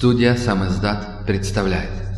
Студия «Сам издат» представляет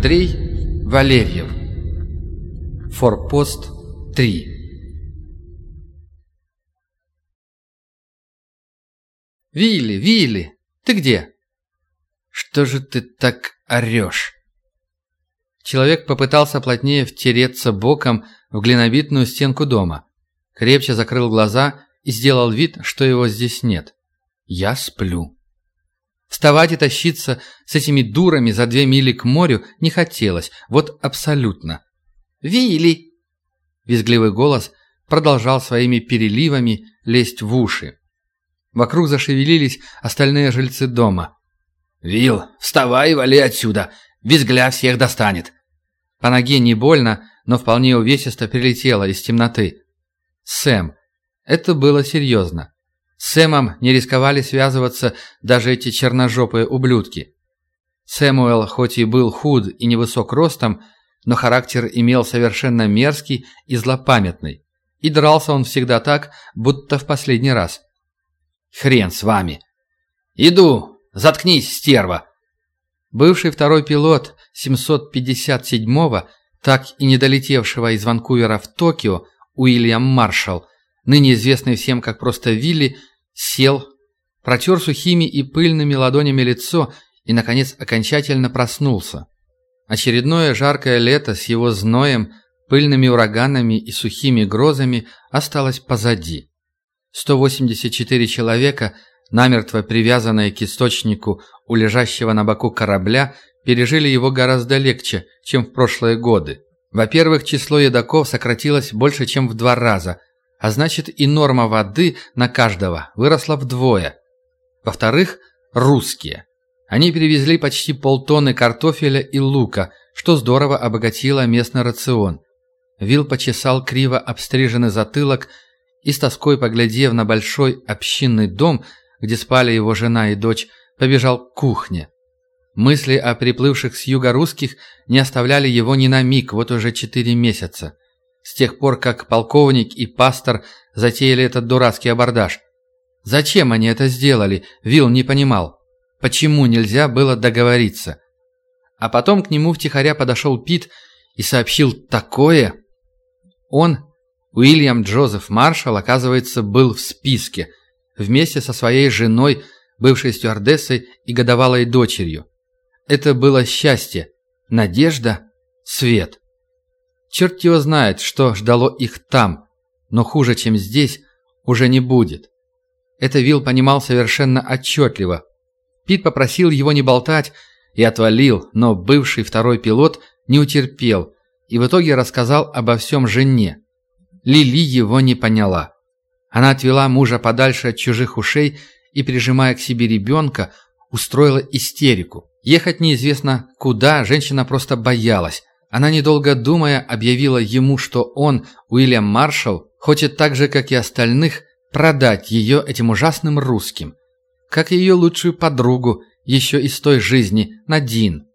Андрей Валерьев Форпост 3 «Вилли, Вилли, ты где?» «Что же ты так орешь?» Человек попытался плотнее втереться боком в глинобитную стенку дома, крепче закрыл глаза и сделал вид, что его здесь нет. «Я сплю». Вставать и тащиться с этими дурами за две мили к морю не хотелось, вот абсолютно. «Вилли!» Визгливый голос продолжал своими переливами лезть в уши. Вокруг зашевелились остальные жильцы дома. «Вил, вставай и вали отсюда! Визгля всех достанет!» По ноге не больно, но вполне увесисто прилетело из темноты. «Сэм!» Это было серьезно. Сэмом не рисковали связываться даже эти черножопые ублюдки. Сэмуэл хоть и был худ и невысок ростом, но характер имел совершенно мерзкий и злопамятный. И дрался он всегда так, будто в последний раз. «Хрен с вами!» «Иду! Заткнись, стерва!» Бывший второй пилот 757-го, так и не долетевшего из Ванкувера в Токио, Уильям Маршалл, ныне известный всем как просто Вилли, Сел, протер сухими и пыльными ладонями лицо и, наконец, окончательно проснулся. Очередное жаркое лето с его зноем, пыльными ураганами и сухими грозами осталось позади. 184 человека, намертво привязанные к источнику у лежащего на боку корабля, пережили его гораздо легче, чем в прошлые годы. Во-первых, число едоков сократилось больше, чем в два раза – а значит и норма воды на каждого выросла вдвое. Во-вторых, русские. Они перевезли почти полтонны картофеля и лука, что здорово обогатило местный рацион. Вил почесал криво обстриженный затылок и с тоской поглядев на большой общинный дом, где спали его жена и дочь, побежал к кухне. Мысли о приплывших с юга русских не оставляли его ни на миг вот уже четыре месяца с тех пор, как полковник и пастор затеяли этот дурацкий абордаж. Зачем они это сделали, Вилл не понимал. Почему нельзя было договориться? А потом к нему втихаря подошел Пит и сообщил такое. Он, Уильям Джозеф Маршалл, оказывается, был в списке, вместе со своей женой, бывшей стюардессой и годовалой дочерью. Это было счастье, надежда, свет. Черт его знает, что ждало их там, но хуже, чем здесь, уже не будет. Это Вилл понимал совершенно отчетливо. Пит попросил его не болтать и отвалил, но бывший второй пилот не утерпел и в итоге рассказал обо всем жене. Лили его не поняла. Она отвела мужа подальше от чужих ушей и, прижимая к себе ребенка, устроила истерику. Ехать неизвестно куда, женщина просто боялась. Она, недолго думая, объявила ему, что он, Уильям Маршалл, хочет так же, как и остальных, продать ее этим ужасным русским. Как ее лучшую подругу, еще из той жизни, Надин.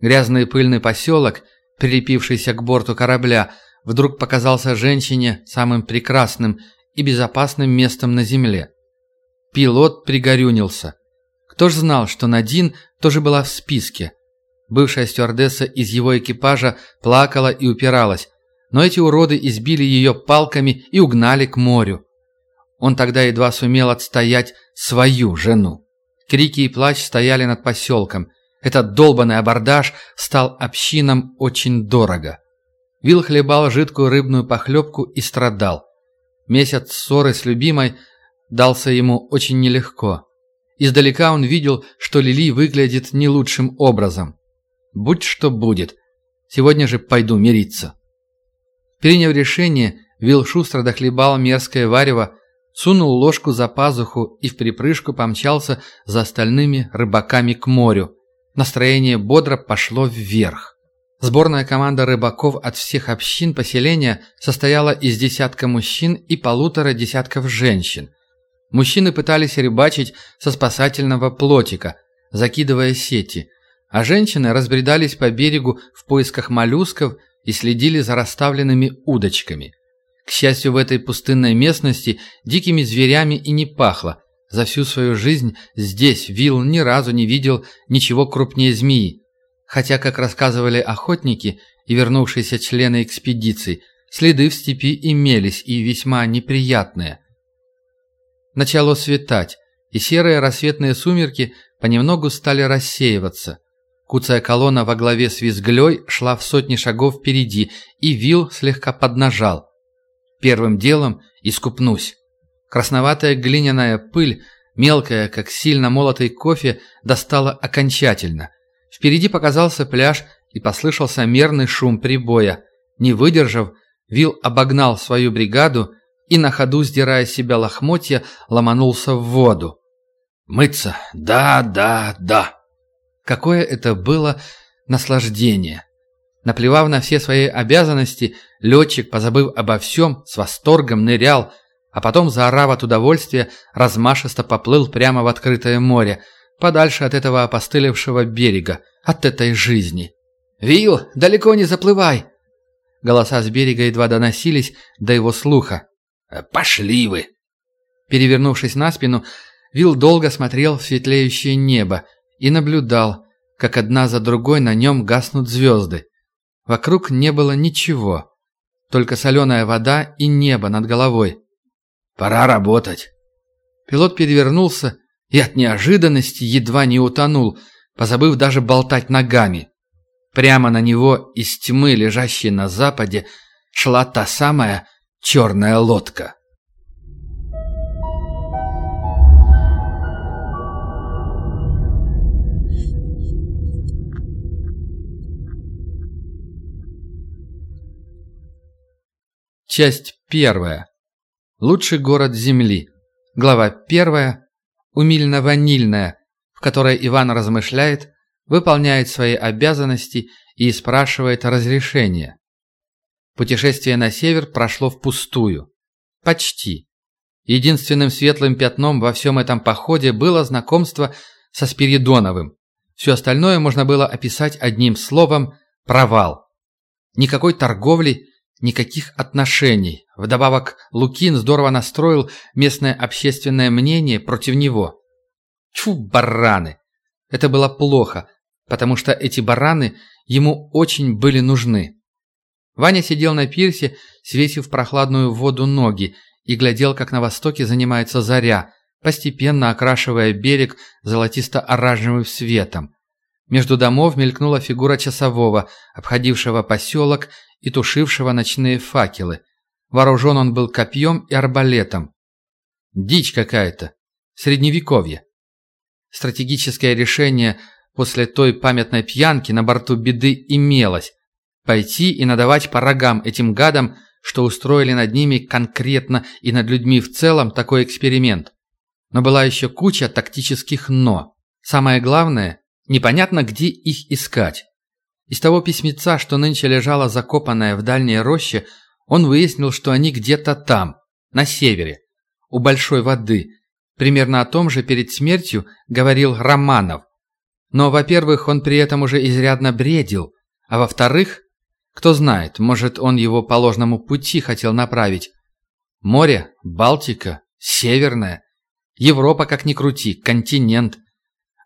Грязный пыльный поселок, прилепившийся к борту корабля, вдруг показался женщине самым прекрасным и безопасным местом на земле. Пилот пригорюнился. Кто ж знал, что Надин тоже была в списке – Бывшая стюардесса из его экипажа плакала и упиралась, но эти уроды избили ее палками и угнали к морю. Он тогда едва сумел отстоять свою жену. Крики и плач стояли над поселком. Этот долбанный абордаж стал общинам очень дорого. Вил хлебал жидкую рыбную похлебку и страдал. Месяц ссоры с любимой дался ему очень нелегко. Издалека он видел, что Лили выглядит не лучшим образом. Будь что будет. Сегодня же пойду мириться. Приняв решение, Вил шустро дохлебал мерзкое варево, сунул ложку за пазуху и в припрыжку помчался за остальными рыбаками к морю. Настроение бодро пошло вверх. Сборная команда рыбаков от всех общин поселения состояла из десятка мужчин и полутора десятков женщин. Мужчины пытались рыбачить со спасательного плотика, закидывая сети, а женщины разбредались по берегу в поисках моллюсков и следили за расставленными удочками. К счастью, в этой пустынной местности дикими зверями и не пахло. За всю свою жизнь здесь Вилл ни разу не видел ничего крупнее змеи. Хотя, как рассказывали охотники и вернувшиеся члены экспедиции, следы в степи имелись и весьма неприятные. Начало светать, и серые рассветные сумерки понемногу стали рассеиваться. Куцая колонна во главе с визглей шла в сотни шагов впереди, и Вил слегка поднажал. Первым делом искупнусь. Красноватая глиняная пыль, мелкая, как сильно молотый кофе, достала окончательно. Впереди показался пляж и послышался мерный шум прибоя. Не выдержав, Вил обогнал свою бригаду и на ходу, сдирая с себя лохмотья, ломанулся в воду. «Мыться? Да, да, да!» Какое это было наслаждение! Наплевав на все свои обязанности, летчик, позабыв обо всем, с восторгом нырял, а потом, заорав от удовольствия, размашисто поплыл прямо в открытое море, подальше от этого опостылевшего берега, от этой жизни. «Вил, далеко не заплывай!» Голоса с берега едва доносились до его слуха. «Э, «Пошли вы!» Перевернувшись на спину, Вил долго смотрел в светлеющее небо и наблюдал, как одна за другой на нем гаснут звезды. Вокруг не было ничего, только соленая вода и небо над головой. «Пора работать!» Пилот перевернулся и от неожиданности едва не утонул, позабыв даже болтать ногами. Прямо на него из тьмы, лежащей на западе, шла та самая черная лодка. Часть первая. Лучший город Земли. Глава первая. Умильно-ванильная, в которой Иван размышляет, выполняет свои обязанности и спрашивает разрешения. Путешествие на север прошло впустую. Почти. Единственным светлым пятном во всем этом походе было знакомство со Спиридоновым. Все остальное можно было описать одним словом «провал». Никакой торговли Никаких отношений. Вдобавок, Лукин здорово настроил местное общественное мнение против него. Чу, бараны! Это было плохо, потому что эти бараны ему очень были нужны. Ваня сидел на пирсе, свесив прохладную воду ноги, и глядел, как на востоке занимается заря, постепенно окрашивая берег золотисто-оранжевым светом. Между домов мелькнула фигура часового, обходившего поселок и тушившего ночные факелы. Вооружен он был копьем и арбалетом. Дичь какая-то. Средневековье. Стратегическое решение после той памятной пьянки на борту беды имелось. Пойти и надавать по рогам этим гадам, что устроили над ними конкретно и над людьми в целом такой эксперимент. Но была еще куча тактических «но». Самое главное, непонятно где их искать. Из того письмеца, что нынче лежало закопанное в дальней роще, он выяснил, что они где-то там, на севере, у большой воды. Примерно о том же перед смертью говорил Романов. Но, во-первых, он при этом уже изрядно бредил, а во-вторых, кто знает, может, он его по ложному пути хотел направить. Море, Балтика, Северная, Европа, как ни крути, континент.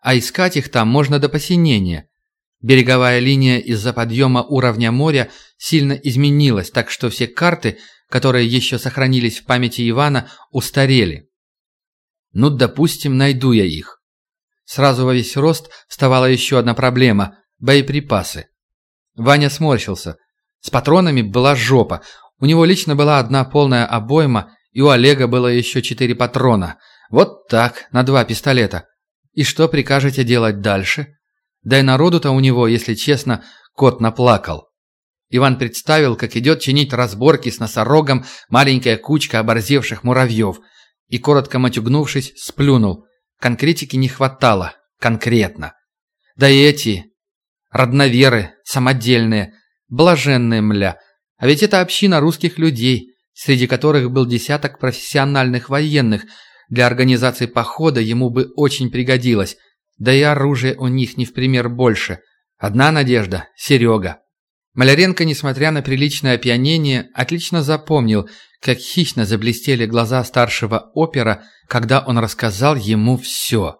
А искать их там можно до посинения. Береговая линия из-за подъема уровня моря сильно изменилась, так что все карты, которые еще сохранились в памяти Ивана, устарели. Ну, допустим, найду я их. Сразу во весь рост вставала еще одна проблема – боеприпасы. Ваня сморщился. С патронами была жопа. У него лично была одна полная обойма, и у Олега было еще четыре патрона. Вот так, на два пистолета. И что прикажете делать дальше? Да и народу-то у него, если честно, кот наплакал. Иван представил, как идет чинить разборки с носорогом маленькая кучка оборзевших муравьев, и, коротко матюгнувшись, сплюнул. Конкретики не хватало. Конкретно. Да и эти родноверы, самодельные, блаженные мля. А ведь это община русских людей, среди которых был десяток профессиональных военных. Для организации похода ему бы очень пригодилось. Да и оружия у них не в пример больше. Одна надежда – Серега. Маляренко, несмотря на приличное опьянение, отлично запомнил, как хищно заблестели глаза старшего опера, когда он рассказал ему все.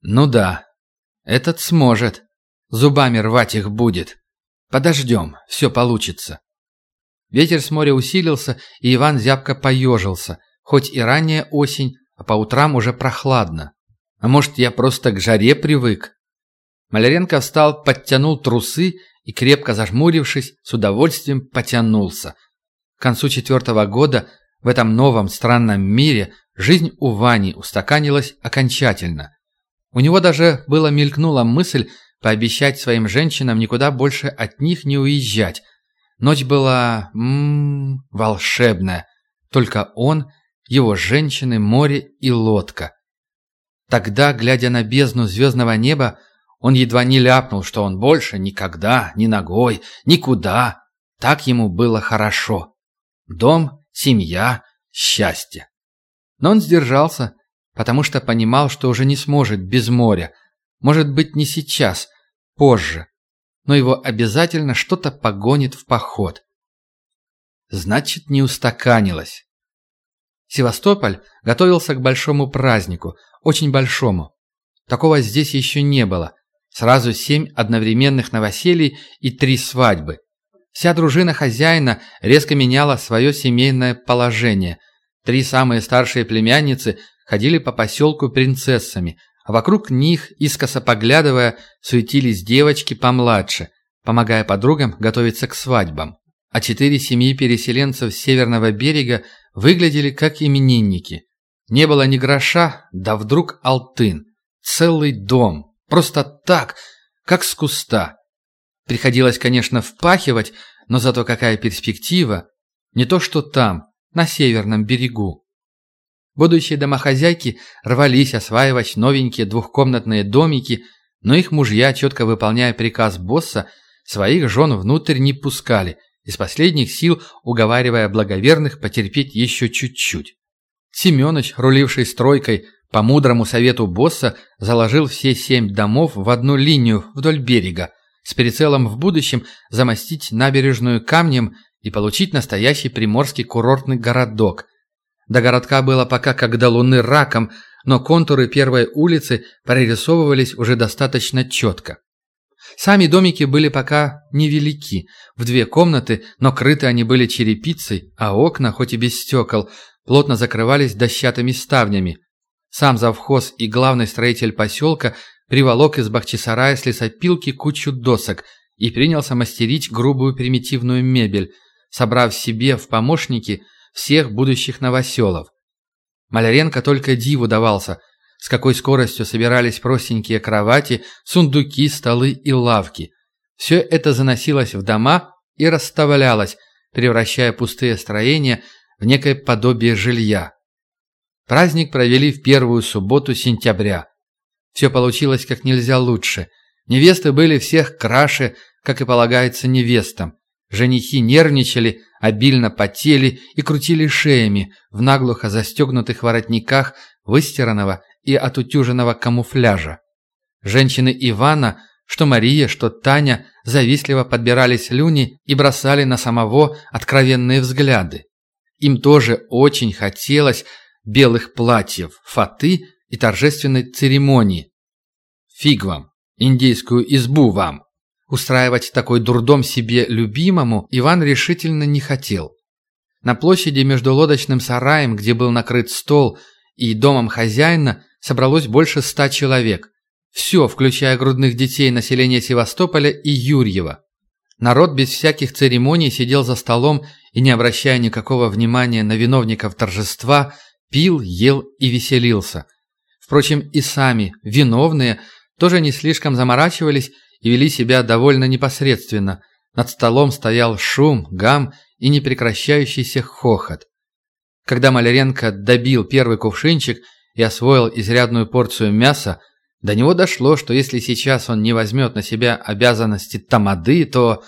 «Ну да, этот сможет. Зубами рвать их будет. Подождем, все получится». Ветер с моря усилился, и Иван зябко поежился, хоть и ранняя осень, а по утрам уже прохладно. А может, я просто к жаре привык? Маляренко встал, подтянул трусы и, крепко зажмурившись, с удовольствием потянулся. К концу четвертого года в этом новом странном мире жизнь у Вани устаканилась окончательно. У него даже было мелькнула мысль пообещать своим женщинам никуда больше от них не уезжать. Ночь была... М -м, волшебная. Только он, его женщины, море и лодка. Тогда, глядя на бездну звездного неба, он едва не ляпнул, что он больше никогда, ни ногой, никуда. Так ему было хорошо. Дом, семья, счастье. Но он сдержался, потому что понимал, что уже не сможет без моря. Может быть, не сейчас, позже. Но его обязательно что-то погонит в поход. Значит, не устаканилось. Севастополь готовился к большому празднику, очень большому. Такого здесь еще не было. Сразу семь одновременных новоселий и три свадьбы. Вся дружина хозяина резко меняла свое семейное положение. Три самые старшие племянницы ходили по поселку принцессами, а вокруг них, искоса поглядывая, суетились девочки помладше, помогая подругам готовиться к свадьбам. А четыре семьи переселенцев с северного берега выглядели как именинники. Не было ни гроша, да вдруг алтын. Целый дом, Просто так, как с куста. Приходилось, конечно, впахивать, но зато какая перспектива. Не то что там, на северном берегу. Будущие домохозяйки рвались осваивать новенькие двухкомнатные домики, но их мужья, четко выполняя приказ босса, своих жен внутрь не пускали, из последних сил уговаривая благоверных потерпеть еще чуть-чуть. Семёныч, руливший стройкой, по мудрому совету босса заложил все семь домов в одну линию вдоль берега, с прицелом в будущем замостить набережную камнем и получить настоящий приморский курортный городок. До городка было пока как до луны раком, но контуры первой улицы прорисовывались уже достаточно четко. Сами домики были пока невелики, в две комнаты, но крыты они были черепицей, а окна, хоть и без стекол, плотно закрывались дощатыми ставнями. Сам завхоз и главный строитель поселка приволок из Бахчисарая с лесопилки кучу досок и принялся мастерить грубую примитивную мебель, собрав себе в помощники всех будущих новоселов. Маляренко только диву давался, с какой скоростью собирались простенькие кровати, сундуки, столы и лавки. Все это заносилось в дома и расставлялось, превращая пустые строения в некое подобие жилья. Праздник провели в первую субботу сентября. Все получилось как нельзя лучше. Невесты были всех краше, как и полагается невестам. Женихи нервничали, обильно потели и крутили шеями в наглухо застегнутых воротниках выстиранного и отутюженного камуфляжа. Женщины Ивана, что Мария, что Таня, завистливо подбирали слюни и бросали на самого откровенные взгляды. Им тоже очень хотелось, белых платьев, фаты и торжественной церемонии. Фиг вам, индейскую избу вам. Устраивать такой дурдом себе любимому Иван решительно не хотел. На площади между лодочным сараем, где был накрыт стол, и домом хозяина собралось больше ста человек. Все, включая грудных детей населения Севастополя и Юрьева. Народ без всяких церемоний сидел за столом и, не обращая никакого внимания на виновников торжества, Пил, ел и веселился. Впрочем, и сами, виновные, тоже не слишком заморачивались и вели себя довольно непосредственно, Над столом стоял шум, гам и непрекращающийся хохот. Когда Маляренко добил первый кувшинчик и освоил изрядную порцию мяса, до него дошло, что если сейчас он не возьмет на себя обязанности тамады, то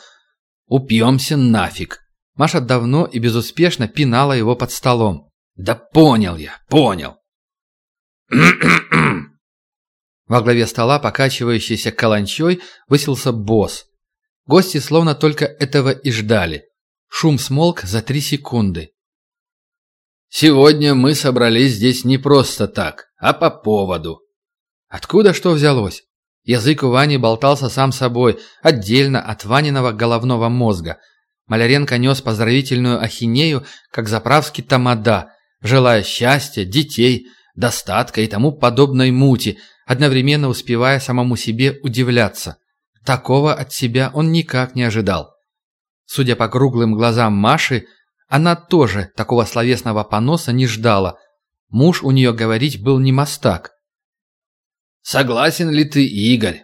упьемся нафиг. Маша давно и безуспешно пинала его под столом. «Да понял я, понял!» Во главе стола, покачивающийся каланчой, высился босс. Гости словно только этого и ждали. Шум смолк за три секунды. «Сегодня мы собрались здесь не просто так, а по поводу». Откуда что взялось? Язык у Вани болтался сам собой, отдельно от Ваниного головного мозга. Маляренко нес поздравительную ахинею, как заправский тамада, желая счастья, детей, достатка и тому подобной мути, одновременно успевая самому себе удивляться. Такого от себя он никак не ожидал. Судя по круглым глазам Маши, она тоже такого словесного поноса не ждала. Муж у нее говорить был не мастак. «Согласен ли ты, Игорь?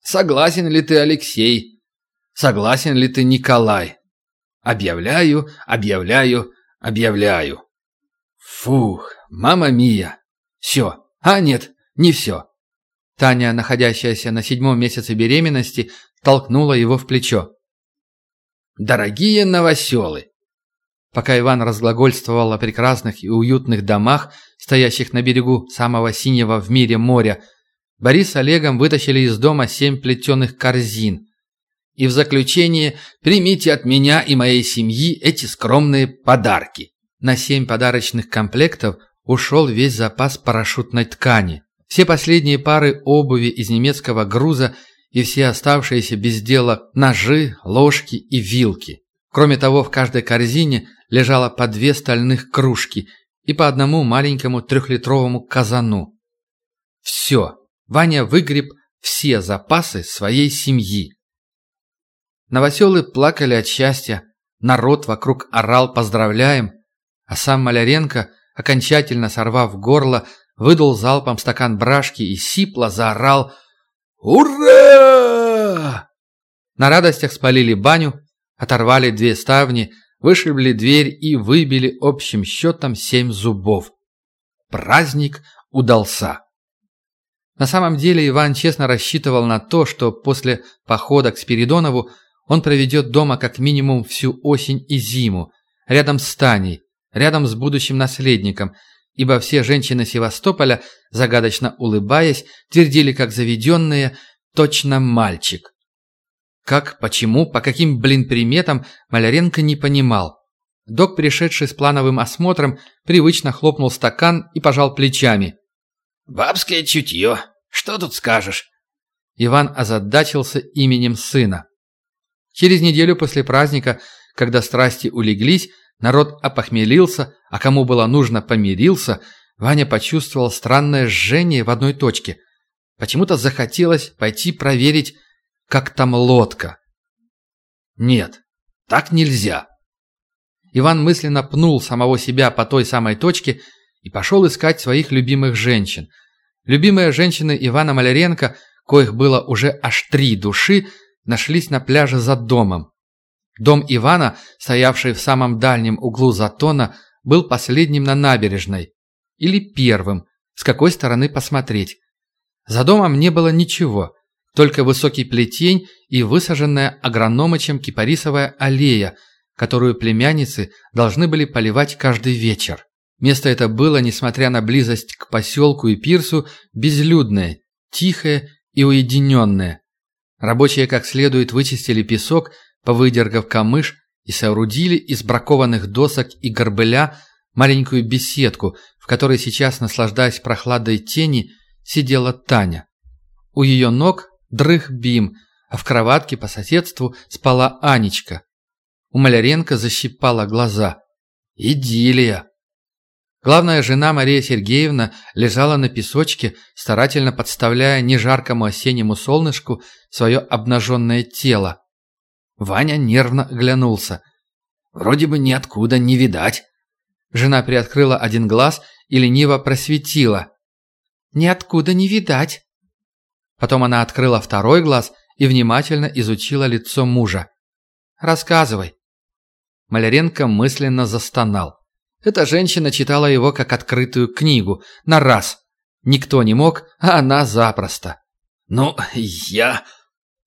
Согласен ли ты, Алексей? Согласен ли ты, Николай? Объявляю, объявляю, объявляю». Фух, мама мия. Все. А нет, не все. Таня, находящаяся на седьмом месяце беременности, толкнула его в плечо. «Дорогие новоселы!» Пока Иван разглагольствовал о прекрасных и уютных домах, стоящих на берегу самого синего в мире моря, Борис с Олегом вытащили из дома семь плетеных корзин. И в заключение примите от меня и моей семьи эти скромные подарки. На семь подарочных комплектов ушел весь запас парашютной ткани. Все последние пары обуви из немецкого груза и все оставшиеся без дела ножи, ложки и вилки. Кроме того, в каждой корзине лежало по две стальных кружки и по одному маленькому трехлитровому казану. Все. Ваня выгреб все запасы своей семьи. Новоселы плакали от счастья, народ вокруг орал «поздравляем», а сам Маляренко, окончательно сорвав горло, выдал залпом стакан брашки и сипло заорал «Ура!». На радостях спалили баню, оторвали две ставни, вышибли дверь и выбили общим счетом семь зубов. Праздник удался. На самом деле Иван честно рассчитывал на то, что после похода к Спиридонову он проведет дома как минимум всю осень и зиму, рядом с Таней, рядом с будущим наследником – ибо все женщины Севастополя, загадочно улыбаясь, твердили как заведенные «точно мальчик». Как, почему, по каким, блин, приметам Маляренко не понимал. Док, пришедший с плановым осмотром, привычно хлопнул стакан и пожал плечами. «Бабское чутье. Что тут скажешь?» Иван озадачился именем сына. Через неделю после праздника, когда страсти улеглись, Народ опохмелился, а кому было нужно помирился, Ваня почувствовал странное жжение в одной точке. Почему-то захотелось пойти проверить, как там лодка. Нет, так нельзя. Иван мысленно пнул самого себя по той самой точке и пошел искать своих любимых женщин. Любимые женщины Ивана Маляренко, коих было уже аж три души, нашлись на пляже за домом. Дом Ивана, стоявший в самом дальнем углу затона, был последним на набережной. Или первым, с какой стороны посмотреть. За домом не было ничего, только высокий плетень и высаженная агрономычем кипарисовая аллея, которую племянницы должны были поливать каждый вечер. Место это было, несмотря на близость к поселку и пирсу, безлюдное, тихое и уединенное. Рабочие как следует вычистили песок – повыдергав камыш и соорудили из бракованных досок и горбыля маленькую беседку, в которой сейчас, наслаждаясь прохладой тени, сидела Таня. У ее ног дрых Бим, а в кроватке по соседству спала Анечка. У Маляренко защипала глаза. Идиллия! Главная жена Мария Сергеевна лежала на песочке, старательно подставляя нежаркому осеннему солнышку свое обнаженное тело. Ваня нервно оглянулся. «Вроде бы ниоткуда не видать». Жена приоткрыла один глаз и лениво просветила. «Ниоткуда не видать». Потом она открыла второй глаз и внимательно изучила лицо мужа. Рассказывай». Маляренко мысленно застонал. Эта женщина читала его как открытую книгу, на раз. Никто не мог, а она запросто. «Ну, я...»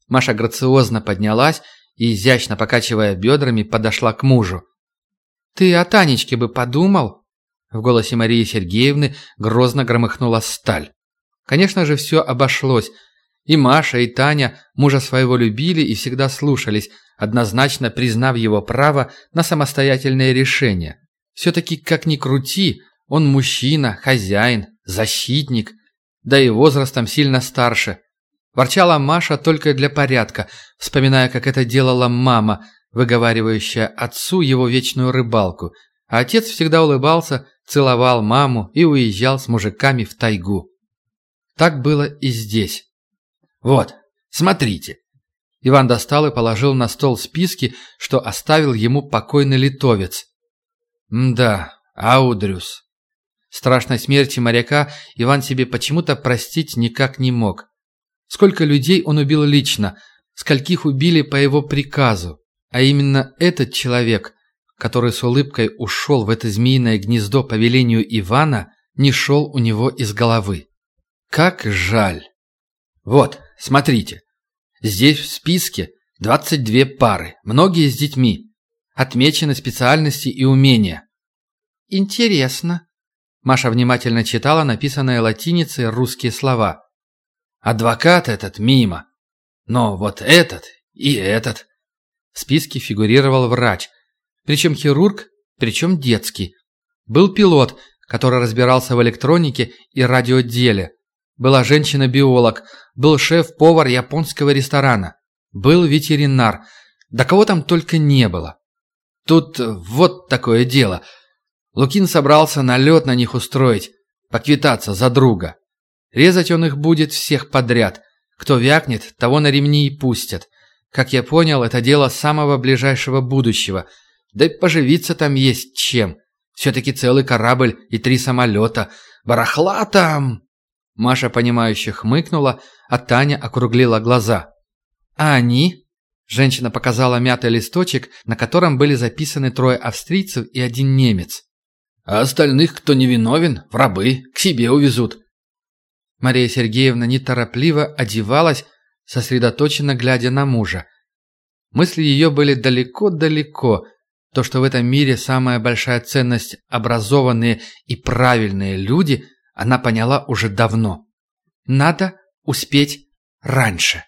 Маша грациозно поднялась и, изящно покачивая бедрами, подошла к мужу. «Ты о Танечке бы подумал?» В голосе Марии Сергеевны грозно громыхнула сталь. Конечно же, все обошлось. И Маша, и Таня мужа своего любили и всегда слушались, однозначно признав его право на самостоятельное решение. Все-таки, как ни крути, он мужчина, хозяин, защитник, да и возрастом сильно старше. Ворчала Маша только для порядка, вспоминая, как это делала мама, выговаривающая отцу его вечную рыбалку. А отец всегда улыбался, целовал маму и уезжал с мужиками в тайгу. Так было и здесь. «Вот, смотрите». Иван достал и положил на стол списки, что оставил ему покойный литовец. «Мда, Аудрюс». Страшной смерти моряка Иван себе почему-то простить никак не мог. Сколько людей он убил лично, скольких убили по его приказу. А именно этот человек, который с улыбкой ушел в это змеиное гнездо по велению Ивана, не шел у него из головы. Как жаль. Вот, смотрите. Здесь в списке 22 пары, многие с детьми. Отмечены специальности и умения. Интересно. Маша внимательно читала написанные латиницей русские слова. Адвокат этот мимо. Но вот этот и этот. В списке фигурировал врач. Причем хирург, причем детский. Был пилот, который разбирался в электронике и радиоделе. Была женщина-биолог. Был шеф-повар японского ресторана. Был ветеринар. Да кого там только не было. Тут вот такое дело. Лукин собрался налет на них устроить, поквитаться за друга. Резать он их будет всех подряд. Кто вякнет, того на ремни и пустят. Как я понял, это дело самого ближайшего будущего. Да и поживиться там есть чем. Все-таки целый корабль и три самолета. Барахла там!» Маша, понимающе хмыкнула, а Таня округлила глаза. «А они?» Женщина показала мятый листочек, на котором были записаны трое австрийцев и один немец. «А остальных, кто невиновен, в рабы, к себе увезут», Мария Сергеевна неторопливо одевалась, сосредоточенно глядя на мужа. Мысли ее были далеко-далеко. То, что в этом мире самая большая ценность – образованные и правильные люди, она поняла уже давно. Надо успеть раньше.